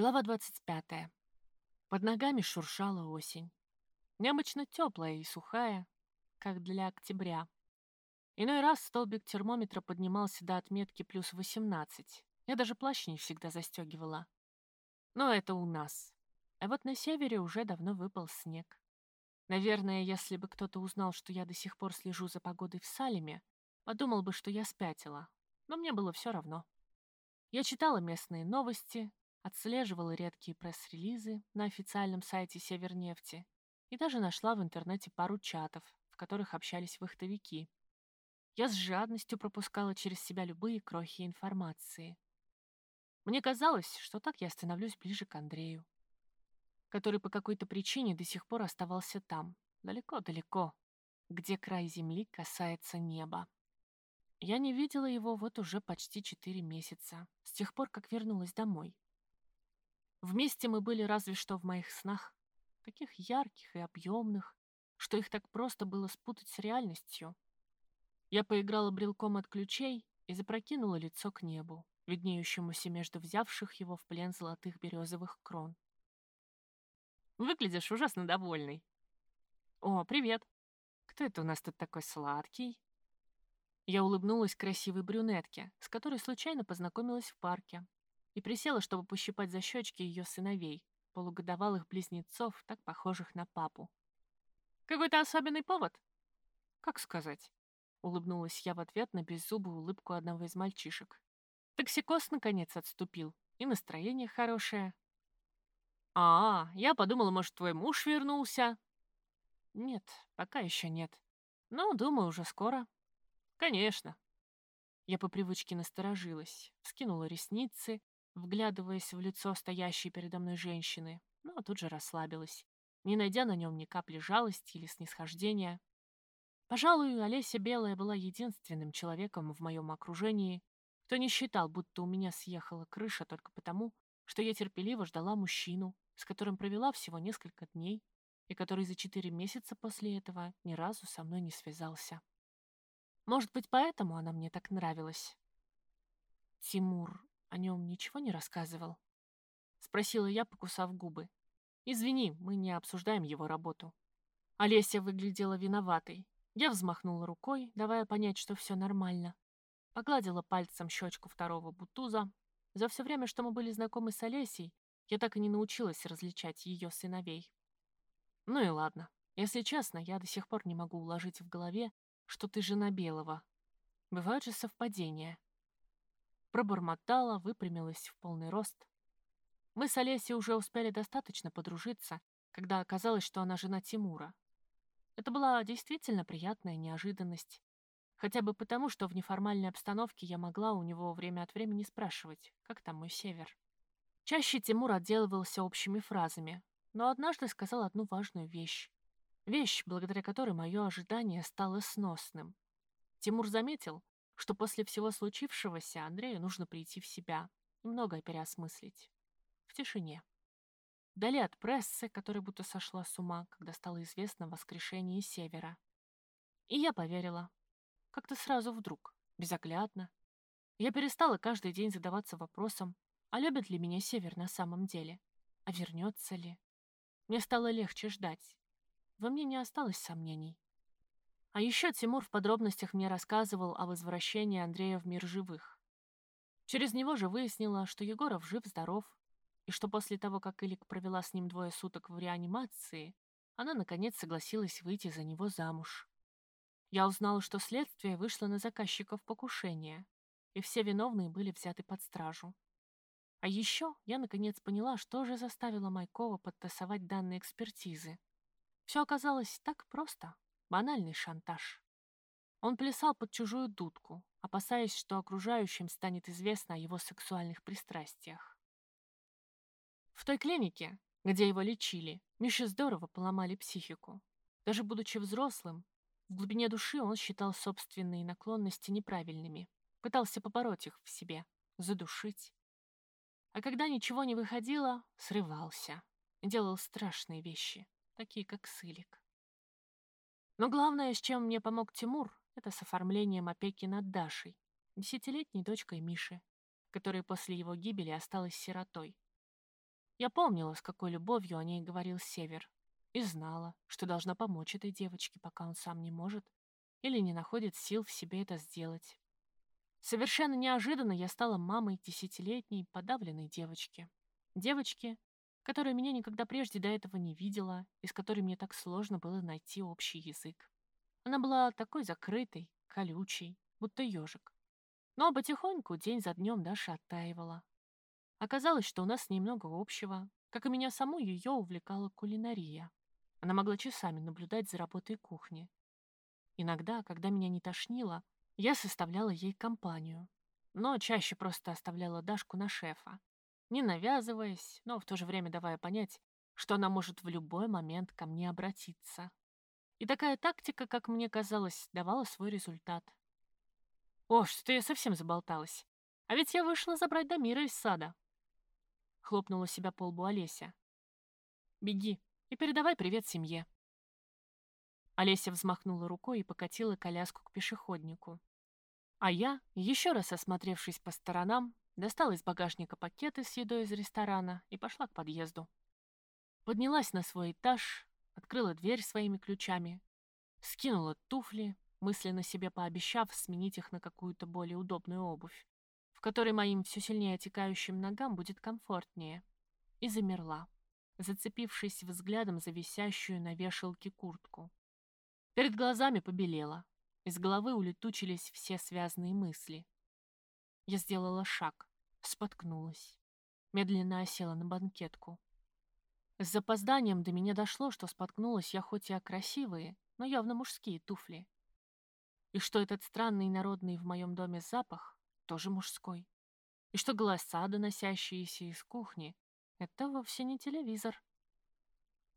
Глава 25. Под ногами шуршала осень. Необычно теплая и сухая, как для октября. Иной раз столбик термометра поднимался до отметки плюс 18. Я даже плащ не всегда застегивала. Но это у нас. А вот на севере уже давно выпал снег. Наверное, если бы кто-то узнал, что я до сих пор слежу за погодой в Салеме, подумал бы, что я спятила. Но мне было все равно. Я читала местные новости, отслеживала редкие пресс-релизы на официальном сайте Севернефти и даже нашла в интернете пару чатов, в которых общались вахтовики. Я с жадностью пропускала через себя любые крохи информации. Мне казалось, что так я становлюсь ближе к Андрею, который по какой-то причине до сих пор оставался там, далеко-далеко, где край земли касается неба. Я не видела его вот уже почти четыре месяца, с тех пор, как вернулась домой. Вместе мы были разве что в моих снах, таких ярких и объемных, что их так просто было спутать с реальностью. Я поиграла брелком от ключей и запрокинула лицо к небу, виднеющемуся между взявших его в плен золотых березовых крон. «Выглядишь ужасно довольный». «О, привет! Кто это у нас тут такой сладкий?» Я улыбнулась красивой брюнетке, с которой случайно познакомилась в парке, и присела, чтобы пощипать за щечки ее сыновей, полугодовалых близнецов, так похожих на папу. «Какой-то особенный повод?» «Как сказать?» — улыбнулась я в ответ на беззубую улыбку одного из мальчишек. Токсикоз, наконец, отступил, и настроение хорошее. «А, я подумала, может, твой муж вернулся?» «Нет, пока еще нет. Но, думаю, уже скоро». «Конечно». Я по привычке насторожилась, вскинула ресницы вглядываясь в лицо стоящей передо мной женщины, но тут же расслабилась, не найдя на нем ни капли жалости или снисхождения. Пожалуй, Олеся Белая была единственным человеком в моем окружении, кто не считал, будто у меня съехала крыша только потому, что я терпеливо ждала мужчину, с которым провела всего несколько дней, и который за четыре месяца после этого ни разу со мной не связался. Может быть, поэтому она мне так нравилась. Тимур о нем ничего не рассказывал? Спросила я, покусав губы. Извини, мы не обсуждаем его работу. Олеся выглядела виноватой. Я взмахнула рукой, давая понять, что все нормально. Погладила пальцем щечку второго бутуза. За все время, что мы были знакомы с Олесей, я так и не научилась различать ее сыновей. Ну и ладно. Если честно, я до сих пор не могу уложить в голове, что ты жена Белого. Бывают же совпадения. Пробормотала, выпрямилась в полный рост. Мы с Олесей уже успели достаточно подружиться, когда оказалось, что она жена Тимура. Это была действительно приятная неожиданность. Хотя бы потому, что в неформальной обстановке я могла у него время от времени спрашивать, как там мой север. Чаще Тимур отделывался общими фразами, но однажды сказал одну важную вещь. Вещь, благодаря которой мое ожидание стало сносным. Тимур заметил, что после всего случившегося Андрею нужно прийти в себя и многое переосмыслить. В тишине. Вдали от прессы, которая будто сошла с ума, когда стало известно о воскрешении Севера. И я поверила. Как-то сразу вдруг, безоглядно. Я перестала каждый день задаваться вопросом, а любит ли меня Север на самом деле? А вернется ли? Мне стало легче ждать. Во мне не осталось сомнений. А еще Тимур в подробностях мне рассказывал о возвращении Андрея в мир живых. Через него же выяснила, что Егоров жив-здоров, и что после того, как Илик провела с ним двое суток в реанимации, она, наконец, согласилась выйти за него замуж. Я узнала, что следствие вышло на заказчиков покушения, и все виновные были взяты под стражу. А еще я, наконец, поняла, что же заставило Майкова подтасовать данные экспертизы. Все оказалось так просто. Банальный шантаж. Он плясал под чужую дудку, опасаясь, что окружающим станет известно о его сексуальных пристрастиях. В той клинике, где его лечили, Мише здорово поломали психику. Даже будучи взрослым, в глубине души он считал собственные наклонности неправильными, пытался побороть их в себе, задушить. А когда ничего не выходило, срывался, делал страшные вещи, такие как сылик. Но главное, с чем мне помог Тимур, это с оформлением опеки над Дашей, десятилетней дочкой Миши, которая после его гибели осталась сиротой. Я помнила, с какой любовью о ней говорил Север, и знала, что должна помочь этой девочке, пока он сам не может или не находит сил в себе это сделать. Совершенно неожиданно я стала мамой десятилетней подавленной девочки. Девочки, которая меня никогда прежде до этого не видела и с которой мне так сложно было найти общий язык. Она была такой закрытой, колючей, будто ежик. Но потихоньку, день за днем Даша оттаивала. Оказалось, что у нас немного общего, как и меня саму ее увлекала кулинария. Она могла часами наблюдать за работой кухни. Иногда, когда меня не тошнило, я составляла ей компанию, но чаще просто оставляла Дашку на шефа, не навязываясь, но в то же время давая понять, что она может в любой момент ко мне обратиться. И такая тактика, как мне казалось, давала свой результат. О, что-то я совсем заболталась. А ведь я вышла забрать Дамира из сада. Хлопнула себя по лбу Олеся. Беги и передавай привет семье. Олеся взмахнула рукой и покатила коляску к пешеходнику. А я, еще раз осмотревшись по сторонам, достала из багажника пакеты с едой из ресторана и пошла к подъезду. Поднялась на свой этаж, открыла дверь своими ключами, скинула туфли, мысленно себе пообещав сменить их на какую-то более удобную обувь, в которой моим все сильнее отекающим ногам будет комфортнее, и замерла, зацепившись взглядом за висящую на вешалке куртку. Перед глазами побелела, из головы улетучились все связанные мысли. Я сделала шаг, споткнулась. Медленно осела на банкетку. С запозданием до меня дошло, что споткнулась я хоть и о красивые, но явно мужские туфли. И что этот странный народный в моем доме запах тоже мужской. И что голоса, доносящиеся из кухни, это вовсе не телевизор.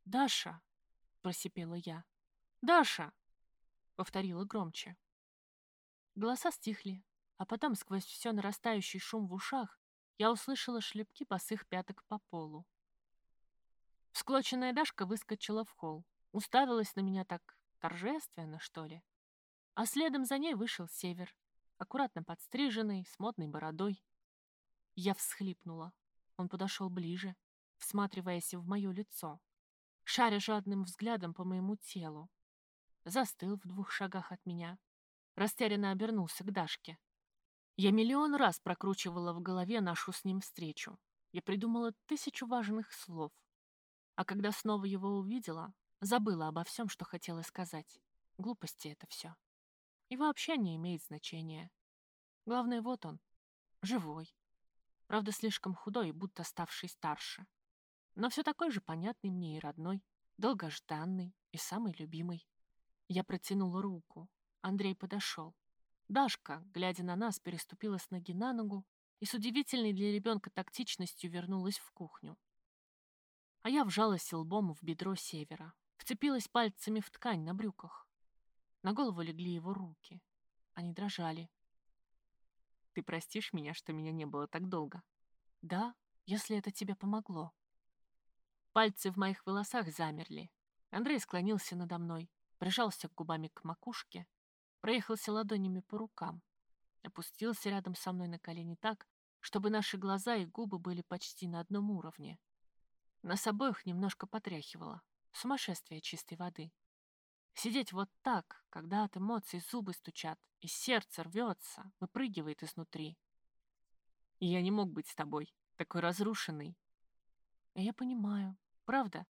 «Даша!» — просипела я. «Даша!» повторила громче. Голоса стихли, а потом сквозь все нарастающий шум в ушах я услышала шлепки босых пяток по полу. Всклоченная Дашка выскочила в холл, уставилась на меня так торжественно, что ли. А следом за ней вышел Север, аккуратно подстриженный, с модной бородой. Я всхлипнула. Он подошел ближе, всматриваясь в мое лицо, шаря жадным взглядом по моему телу, застыл в двух шагах от меня. Растерянно обернулся к Дашке. Я миллион раз прокручивала в голове нашу с ним встречу. Я придумала тысячу важных слов. А когда снова его увидела, забыла обо всем, что хотела сказать. Глупости это все. И вообще не имеет значения. Главное, вот он, живой. Правда, слишком худой будто ставший старше. Но все такой же понятный мне и родной, долгожданный и самый любимый. Я протянула руку. Андрей подошел. Дашка, глядя на нас, переступила с ноги на ногу и с удивительной для ребенка тактичностью вернулась в кухню. А я вжалась лбом в бедро севера, вцепилась пальцами в ткань на брюках. На голову легли его руки. Они дрожали. «Ты простишь меня, что меня не было так долго?» «Да, если это тебе помогло». Пальцы в моих волосах замерли. Андрей склонился надо мной, прижался губами к макушке, проехался ладонями по рукам, опустился рядом со мной на колени так, чтобы наши глаза и губы были почти на одном уровне. Нас обоих немножко потряхивало. Сумасшествие чистой воды. Сидеть вот так, когда от эмоций зубы стучат, и сердце рвется, выпрыгивает изнутри. И я не мог быть с тобой, такой разрушенный. Я понимаю, правда,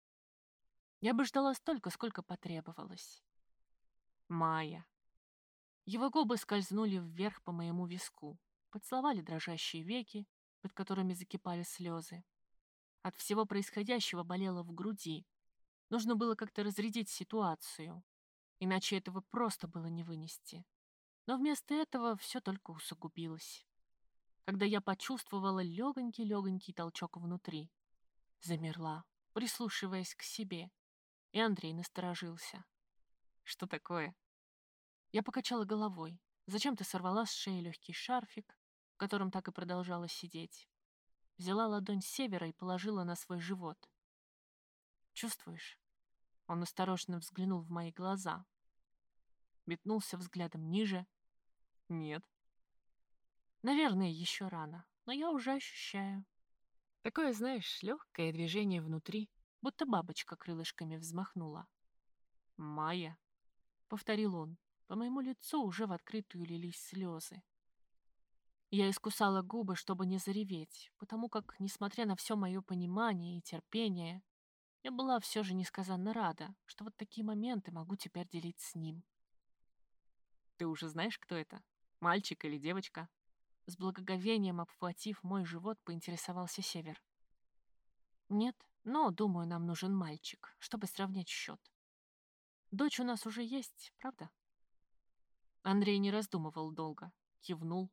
я бы ждала столько, сколько потребовалось. Майя. Его губы скользнули вверх по моему виску, поцеловали дрожащие веки, под которыми закипали слезы. От всего происходящего болело в груди. Нужно было как-то разрядить ситуацию, иначе этого просто было не вынести. Но вместо этого все только усугубилось. Когда я почувствовала легонький-легонький толчок внутри, замерла, прислушиваясь к себе, и Андрей насторожился. «Что такое?» Я покачала головой. Зачем-то сорвала с шеи легкий шарфик, в котором так и продолжала сидеть. Взяла ладонь с севера и положила на свой живот. «Чувствуешь?» Он осторожно взглянул в мои глаза. Метнулся взглядом ниже. «Нет». «Наверное, еще рано, но я уже ощущаю». Такое, знаешь, легкое движение внутри, будто бабочка крылышками взмахнула. «Майя», — повторил он, по моему лицу уже в открытую лились слезы. Я искусала губы, чтобы не зареветь, потому как, несмотря на все мое понимание и терпение, я была все же несказанно рада, что вот такие моменты могу теперь делить с ним. «Ты уже знаешь, кто это? Мальчик или девочка?» С благоговением обхватив мой живот, поинтересовался Север. «Нет, но, думаю, нам нужен мальчик, чтобы сравнять счет. Дочь у нас уже есть, правда?» Андрей не раздумывал долго, кивнул.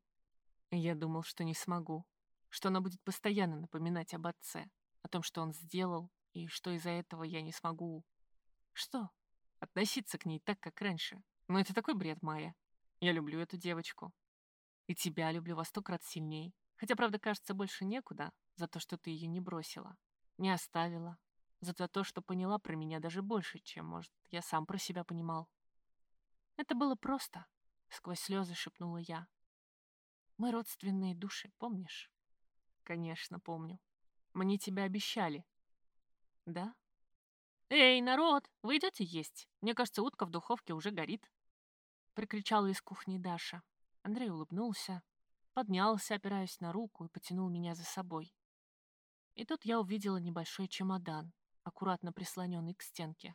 Я думал, что не смогу, что она будет постоянно напоминать об отце, о том, что он сделал, и что из-за этого я не смогу... Что? Относиться к ней так, как раньше. Но это такой бред, Майя. Я люблю эту девочку. И тебя люблю во сто крат сильней. Хотя, правда, кажется, больше некуда за то, что ты ее не бросила, не оставила, за то, что поняла про меня даже больше, чем, может, я сам про себя понимал. Это было просто, — сквозь слезы шепнула я. Мы родственные души, помнишь? Конечно, помню. Мне тебя обещали. Да? Эй, народ, вы идете есть? Мне кажется, утка в духовке уже горит. Прикричала из кухни Даша. Андрей улыбнулся, поднялся, опираясь на руку, и потянул меня за собой. И тут я увидела небольшой чемодан, аккуратно прислоненный к стенке.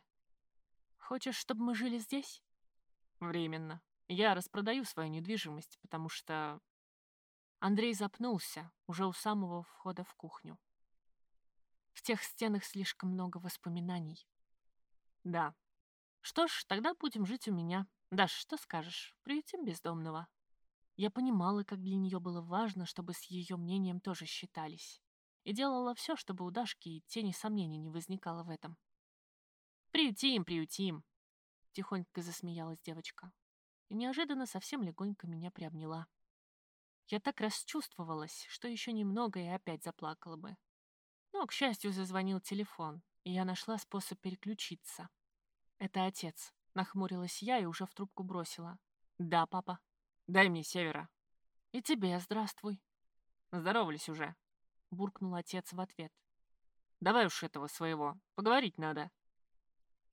«Хочешь, чтобы мы жили здесь?» «Временно. Я распродаю свою недвижимость, потому что...» Андрей запнулся уже у самого входа в кухню. В тех стенах слишком много воспоминаний. «Да. Что ж, тогда будем жить у меня. Даш, что скажешь? Приютим бездомного?» Я понимала, как для нее было важно, чтобы с ее мнением тоже считались. И делала все, чтобы у Дашки и тени сомнений не возникало в этом. «Приютим, приютим!» Тихонько засмеялась девочка. И неожиданно совсем легонько меня приобняла. Я так расчувствовалась, что еще немного и опять заплакала бы. Но, к счастью, зазвонил телефон, и я нашла способ переключиться. «Это отец», — нахмурилась я и уже в трубку бросила. «Да, папа». Дай мне севера. И тебе здравствуй. Здоровались уже, буркнул отец в ответ. Давай уж этого своего, поговорить надо.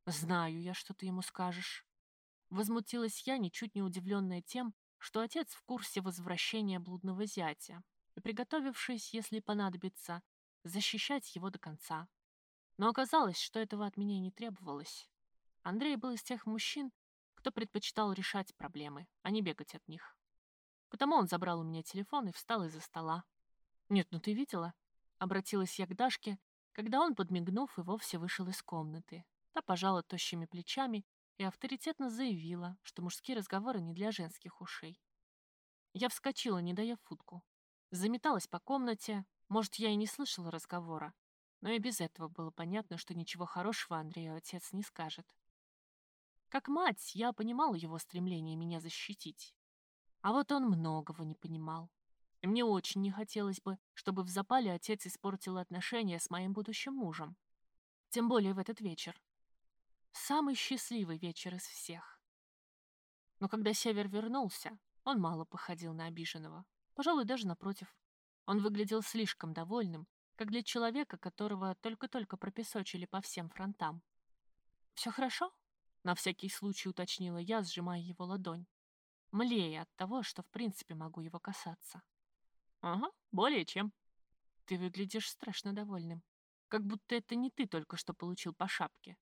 Знаю я, что ты ему скажешь. Возмутилась я, ничуть не удивленная тем, что отец в курсе возвращения блудного зятя и приготовившись, если понадобится, защищать его до конца. Но оказалось, что этого от меня не требовалось. Андрей был из тех мужчин, кто предпочитал решать проблемы, а не бегать от них. Потому он забрал у меня телефон и встал из-за стола. «Нет, ну ты видела?» — обратилась я к Дашке, когда он, подмигнув, и вовсе вышел из комнаты. Та пожала тощими плечами и авторитетно заявила, что мужские разговоры не для женских ушей. Я вскочила, не дая футку. Заметалась по комнате, может, я и не слышала разговора, но и без этого было понятно, что ничего хорошего Андрею отец не скажет. Как мать, я понимала его стремление меня защитить. А вот он многого не понимал. И мне очень не хотелось бы, чтобы в запале отец испортил отношения с моим будущим мужем. Тем более в этот вечер. Самый счастливый вечер из всех. Но когда Север вернулся, он мало походил на обиженного. Пожалуй, даже напротив. Он выглядел слишком довольным, как для человека, которого только-только пропесочили по всем фронтам. «Все хорошо?» На всякий случай уточнила я, сжимая его ладонь. Млея от того, что в принципе могу его касаться. Ага, более чем. Ты выглядишь страшно довольным. Как будто это не ты только что получил по шапке.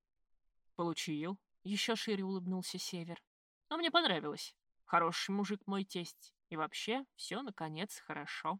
Получил. Еще шире улыбнулся Север. Но мне понравилось. Хороший мужик мой тесть. И вообще, все, наконец, хорошо.